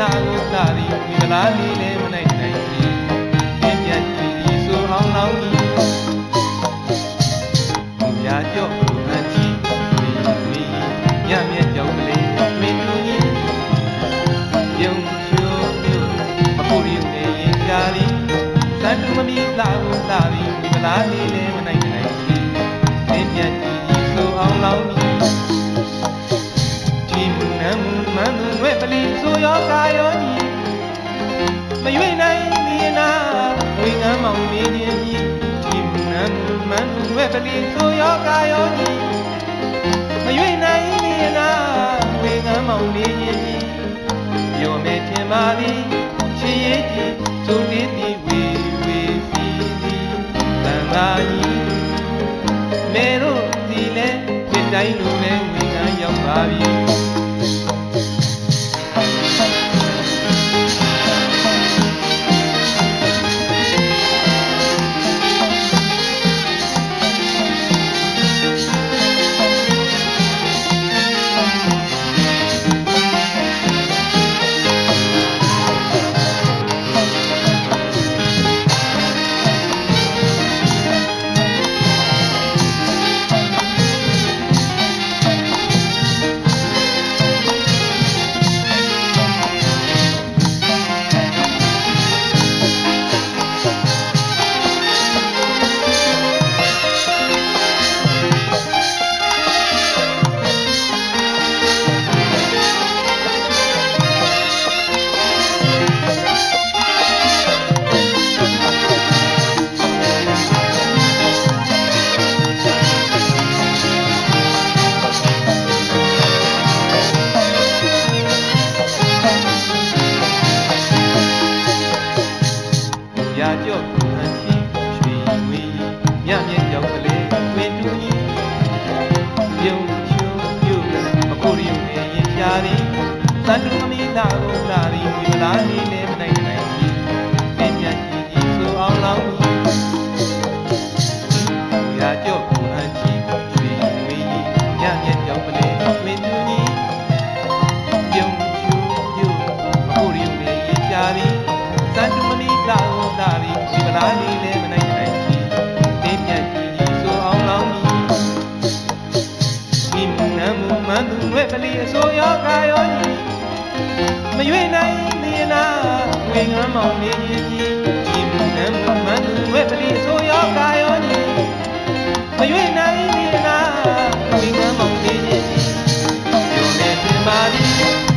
သားကိုသာသည်ဒီကလားလေးလည်းမနိုင်နိုင်ဘူးပြင်းပြကြည့်ဒီဆိုအောင်လောင်းကြီးမြာကြော့ဘူးအချီဝီဝီညမြက်ကြောင့်ကလေးမင်းတို့ကြီးပြုံချိုးပြုံအခုရီနေရင်ကြာသည်စံတူမမီသားကိုသာသည်ဒီကလားလေးလည်းမနို န်သူဝဲပလီဆိုရောကာယောညီမရွေနိုင်မီနာဝိငမ်းမောင်နေခြင်းကြီးပြောမေထင်ပါသည်ချစ်ရဲ့ကြီးသူတည်တည်ဝေဝေစီစီတန်ခါကြီးမေတို့ဒီလဲပြတိုင်းလိုလဲဝိငမ်းရောက်ပါပြီ ရာကြော့ကိုဟန်ချီရွှေဝေး ရွေနိုင်လီနာဝေငမ်းမောင်နေကြီးဒီမနမမန်သူဝဲပလီအစိုးရကာယောကြီးမရွေနိုင်လီနာဝေငမ်းမောင်နေကြီးပြောနေတင်ပါသည်